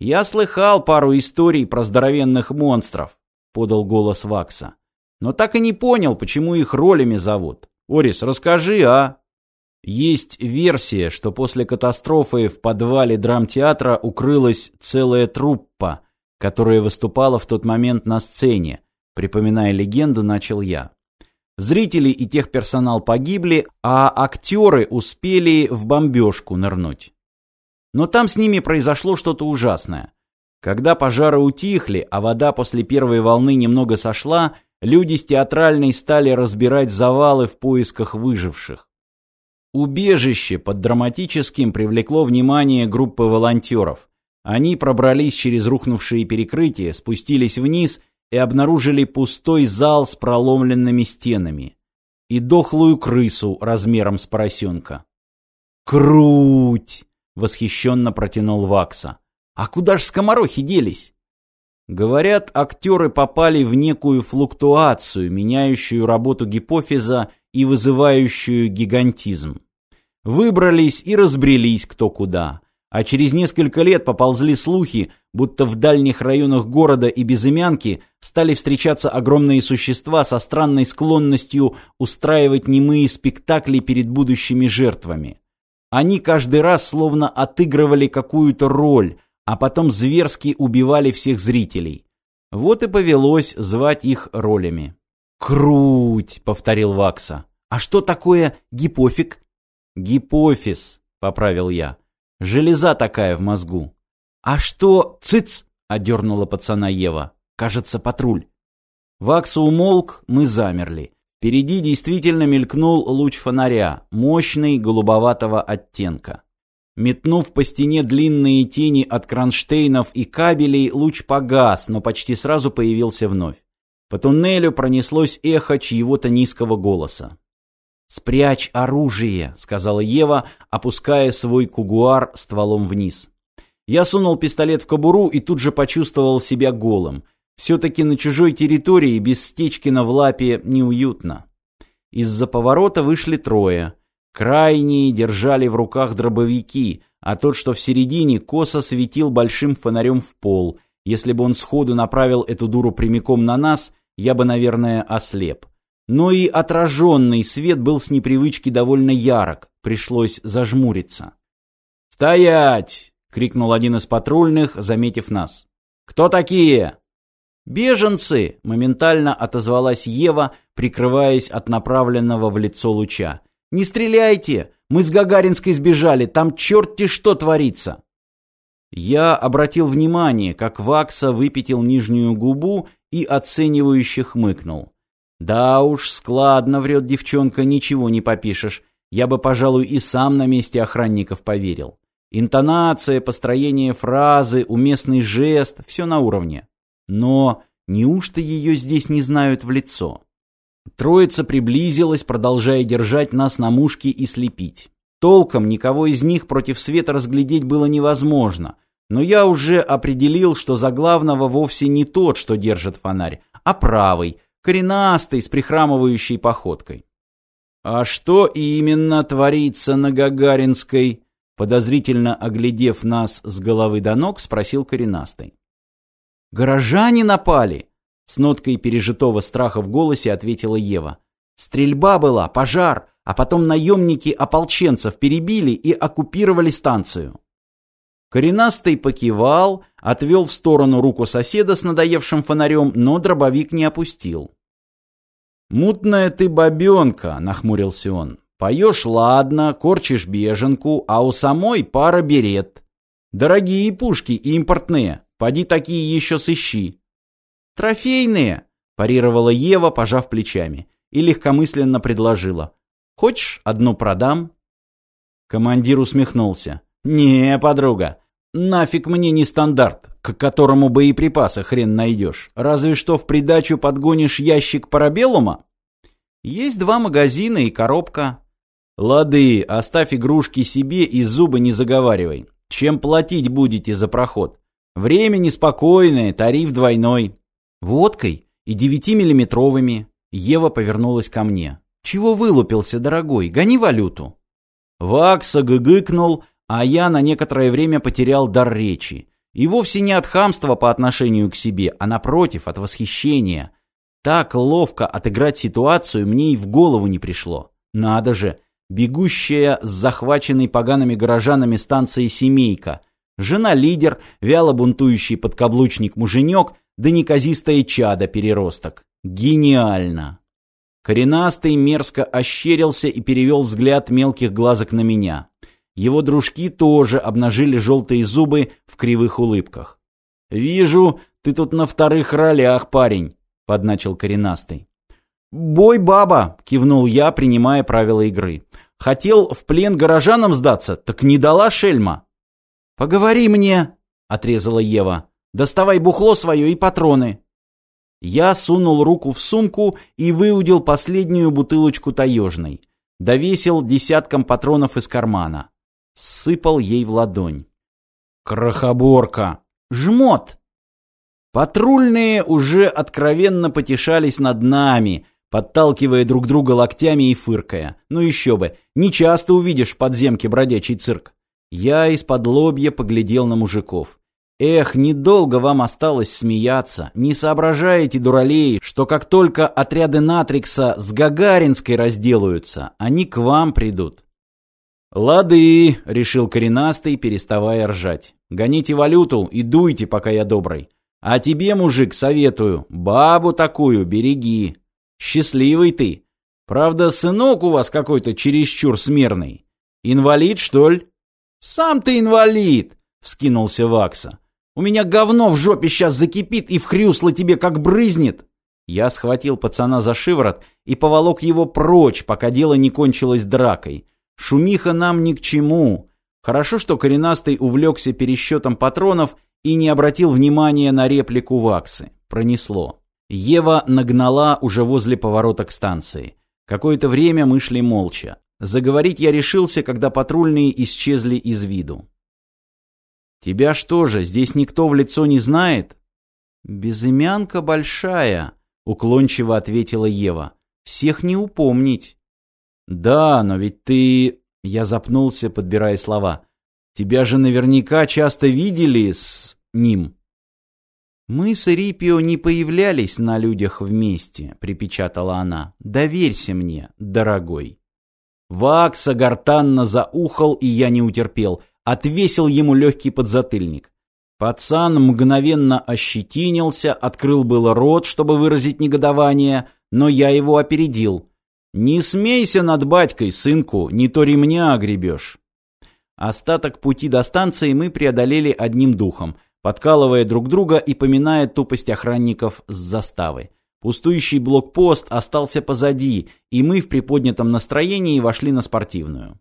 «Я слыхал пару историй про здоровенных монстров», — подал голос Вакса. «Но так и не понял, почему их ролями зовут. Орис, расскажи, а?» Есть версия, что после катастрофы в подвале драмтеатра укрылась целая труппа, которая выступала в тот момент на сцене. Припоминая легенду, начал я. Зрители и техперсонал погибли, а актеры успели в бомбежку нырнуть. Но там с ними произошло что-то ужасное. Когда пожары утихли, а вода после первой волны немного сошла, люди с театральной стали разбирать завалы в поисках выживших. Убежище под драматическим привлекло внимание группы волонтеров. Они пробрались через рухнувшие перекрытия, спустились вниз и обнаружили пустой зал с проломленными стенами и дохлую крысу размером с поросенка. «Круть!» — восхищенно протянул Вакса. «А куда ж скоморохи делись?» Говорят, актеры попали в некую флуктуацию, меняющую работу гипофиза и вызывающую гигантизм. Выбрались и разбрелись кто куда а через несколько лет поползли слухи, будто в дальних районах города и безымянки стали встречаться огромные существа со странной склонностью устраивать немые спектакли перед будущими жертвами. Они каждый раз словно отыгрывали какую-то роль, а потом зверски убивали всех зрителей. Вот и повелось звать их ролями. «Круть!» — повторил Вакса. «А что такое гипофик?» «Гипофиз», — поправил я. Железа такая в мозгу. А что... Цыц! Одернула пацана Ева. Кажется, патруль. Вакса умолк, мы замерли. Впереди действительно мелькнул луч фонаря, мощный, голубоватого оттенка. Метнув по стене длинные тени от кронштейнов и кабелей, луч погас, но почти сразу появился вновь. По туннелю пронеслось эхо чьего-то низкого голоса. «Спрячь оружие», — сказала Ева, опуская свой кугуар стволом вниз. Я сунул пистолет в кобуру и тут же почувствовал себя голым. Все-таки на чужой территории без Стечкина в лапе неуютно. Из-за поворота вышли трое. Крайние держали в руках дробовики, а тот, что в середине, косо светил большим фонарем в пол. Если бы он сходу направил эту дуру прямиком на нас, я бы, наверное, ослеп но и отраженный свет был с непривычки довольно ярок, пришлось зажмуриться. «Стоять!» — крикнул один из патрульных, заметив нас. «Кто такие?» «Беженцы!» — моментально отозвалась Ева, прикрываясь от направленного в лицо луча. «Не стреляйте! Мы с Гагаринской сбежали, там черти что творится!» Я обратил внимание, как Вакса выпятил нижнюю губу и оценивающе хмыкнул. Да уж, складно врет девчонка, ничего не попишешь. Я бы, пожалуй, и сам на месте охранников поверил. Интонация, построение фразы, уместный жест — все на уровне. Но неужто ее здесь не знают в лицо? Троица приблизилась, продолжая держать нас на мушке и слепить. Толком никого из них против света разглядеть было невозможно, но я уже определил, что за главного вовсе не тот, что держит фонарь, а правый — коренастый, с прихрамывающей походкой. «А что именно творится на Гагаринской?» Подозрительно оглядев нас с головы до ног, спросил коренастый. «Горожане напали!» С ноткой пережитого страха в голосе ответила Ева. «Стрельба была, пожар, а потом наемники ополченцев перебили и оккупировали станцию». Коренастый покивал, отвел в сторону руку соседа с надоевшим фонарем, но дробовик не опустил. «Мутная ты бабенка», — нахмурился он. «Поешь ладно, корчишь беженку, а у самой пара берет. Дорогие пушки импортные, поди такие еще сыщи». «Трофейные», — парировала Ева, пожав плечами, и легкомысленно предложила. «Хочешь, одну продам?» Командир усмехнулся. «Не, подруга, нафиг мне не стандарт, к которому боеприпасы хрен найдешь. Разве что в придачу подгонишь ящик парабеллума?» «Есть два магазина и коробка». «Лады, оставь игрушки себе и зубы не заговаривай. Чем платить будете за проход? Время неспокойное, тариф двойной». «Водкой и девятимиллиметровыми». Ева повернулась ко мне. «Чего вылупился, дорогой? Гони валюту». Вакса гыгыкнул, а я на некоторое время потерял дар речи. И вовсе не от хамства по отношению к себе, а напротив, от восхищения. Так ловко отыграть ситуацию мне и в голову не пришло. Надо же, бегущая с захваченной погаными горожанами станции «Семейка», жена-лидер, вяло бунтующий подкаблучник-муженек, да неказистое чадо-переросток. Гениально! Коренастый мерзко ощерился и перевел взгляд мелких глазок на меня. Его дружки тоже обнажили желтые зубы в кривых улыбках. «Вижу, ты тут на вторых ролях, парень», — подначил коренастый. «Бой, баба!» — кивнул я, принимая правила игры. «Хотел в плен горожанам сдаться, так не дала шельма». «Поговори мне!» — отрезала Ева. «Доставай бухло свое и патроны». Я сунул руку в сумку и выудил последнюю бутылочку таежной. Довесил десятком патронов из кармана. Сыпал ей в ладонь. «Крохоборка! Жмот!» Патрульные уже откровенно потешались над нами, подталкивая друг друга локтями и фыркая. Ну еще бы, не часто увидишь в подземке бродячий цирк. Я из-под лобья поглядел на мужиков. Эх, недолго вам осталось смеяться. Не соображаете, дуралеи, что как только отряды Натрикса с Гагаринской разделаются, они к вам придут. «Лады», — решил коренастый, переставая ржать. «Гоните валюту и дуйте, пока я добрый. А тебе, мужик, советую, бабу такую береги. Счастливый ты. Правда, сынок у вас какой-то чересчур смирный. Инвалид, что ли? Сам ты инвалид, вскинулся Вакса. У меня говно в жопе сейчас закипит и в хрюсло тебе как брызнет. Я схватил пацана за шиворот и поволок его прочь, пока дело не кончилось дракой. Шумиха нам ни к чему. Хорошо, что коренастый увлекся пересчетом патронов и не обратил внимания на реплику Ваксы. Пронесло. Ева нагнала уже возле поворота к станции. Какое-то время мы шли молча. Заговорить я решился, когда патрульные исчезли из виду. «Тебя что же, здесь никто в лицо не знает?» «Безымянка большая», — уклончиво ответила Ева. «Всех не упомнить». «Да, но ведь ты...» — я запнулся, подбирая слова. «Тебя же наверняка часто видели с... ним». «Мы с Рипио не появлялись на людях вместе», — припечатала она. «Доверься мне, дорогой». Вакса гортанно заухал, и я не утерпел. Отвесил ему легкий подзатыльник. Пацан мгновенно ощетинился, открыл было рот, чтобы выразить негодование, но я его опередил. «Не смейся над батькой, сынку, не то ремня огребешь». Остаток пути до станции мы преодолели одним духом — подкалывая друг друга и поминая тупость охранников с заставы. Пустующий блокпост остался позади, и мы в приподнятом настроении вошли на спортивную.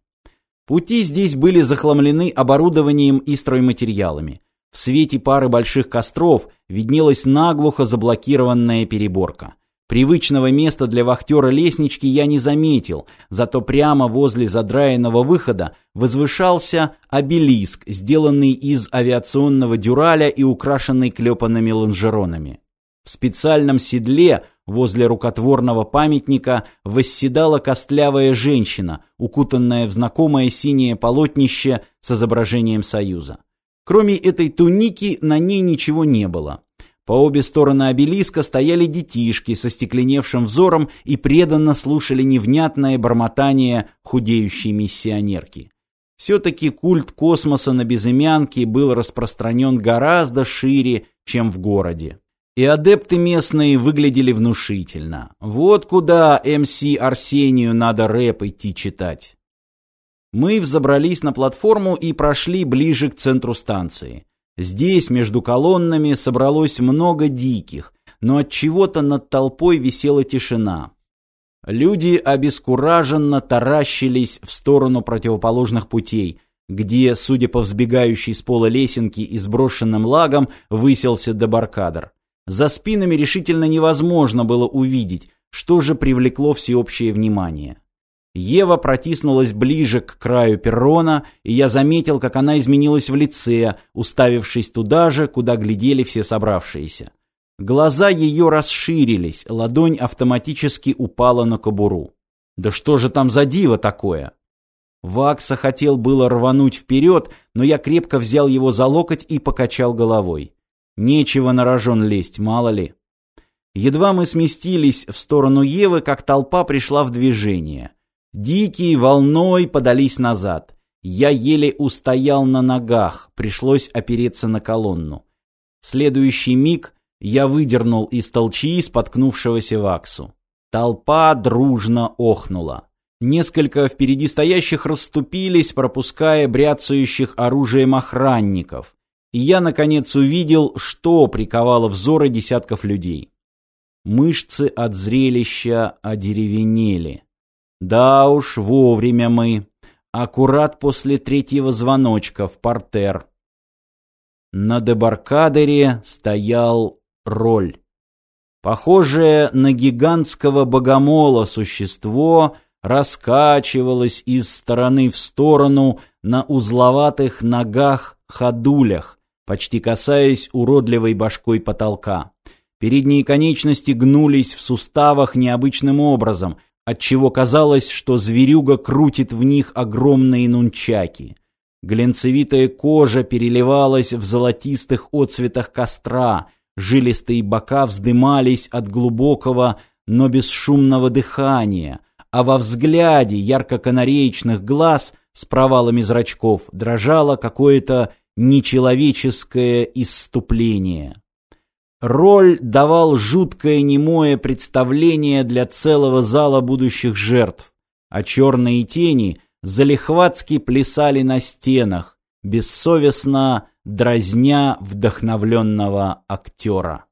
Пути здесь были захламлены оборудованием и стройматериалами. В свете пары больших костров виднелась наглухо заблокированная переборка. Привычного места для вахтера лестнички я не заметил, зато прямо возле задраенного выхода возвышался обелиск, сделанный из авиационного дюраля и украшенный клепанными лонжеронами. В специальном седле возле рукотворного памятника восседала костлявая женщина, укутанная в знакомое синее полотнище с изображением Союза. Кроме этой туники на ней ничего не было. По обе стороны обелиска стояли детишки со стекленевшим взором и преданно слушали невнятное бормотание худеющей миссионерки. Все-таки культ космоса на безымянке был распространен гораздо шире, чем в городе. И адепты местные выглядели внушительно. Вот куда МС Арсению надо рэп идти читать. Мы взобрались на платформу и прошли ближе к центру станции. Здесь между колоннами собралось много диких, но от чего-то над толпой висела тишина. Люди обескураженно таращились в сторону противоположных путей, где, судя по взбегающей с пола лесенке и сброшенным лагом, выселся дебаркадер. За спинами решительно невозможно было увидеть, что же привлекло всеобщее внимание. Ева протиснулась ближе к краю перрона, и я заметил, как она изменилась в лице, уставившись туда же, куда глядели все собравшиеся. Глаза ее расширились, ладонь автоматически упала на кобуру. Да что же там за диво такое? Вакса хотел было рвануть вперед, но я крепко взял его за локоть и покачал головой. Нечего на рожон лезть, мало ли. Едва мы сместились в сторону Евы, как толпа пришла в движение. Дикие волной подались назад. Я еле устоял на ногах, пришлось опереться на колонну. Следующий миг я выдернул из толчии споткнувшегося Ваксу. Толпа дружно охнула. Несколько впереди стоящих расступились, пропуская бряцающих оружием охранников. И я, наконец, увидел, что приковало взоры десятков людей. Мышцы от зрелища одеревенели. Да уж, вовремя мы. Аккурат после третьего звоночка в портер. На дебаркадере стоял роль. Похожее на гигантского богомола существо — раскачивалась из стороны в сторону на узловатых ногах-ходулях, почти касаясь уродливой башкой потолка. Передние конечности гнулись в суставах необычным образом, отчего казалось, что зверюга крутит в них огромные нунчаки. Глянцевитая кожа переливалась в золотистых отцветах костра, жилистые бока вздымались от глубокого, но бесшумного дыхания — а во взгляде ярко-канареечных глаз с провалами зрачков дрожало какое-то нечеловеческое исступление. Роль давал жуткое немое представление для целого зала будущих жертв, а черные тени залихватски плясали на стенах, бессовестно дразня вдохновленного актера.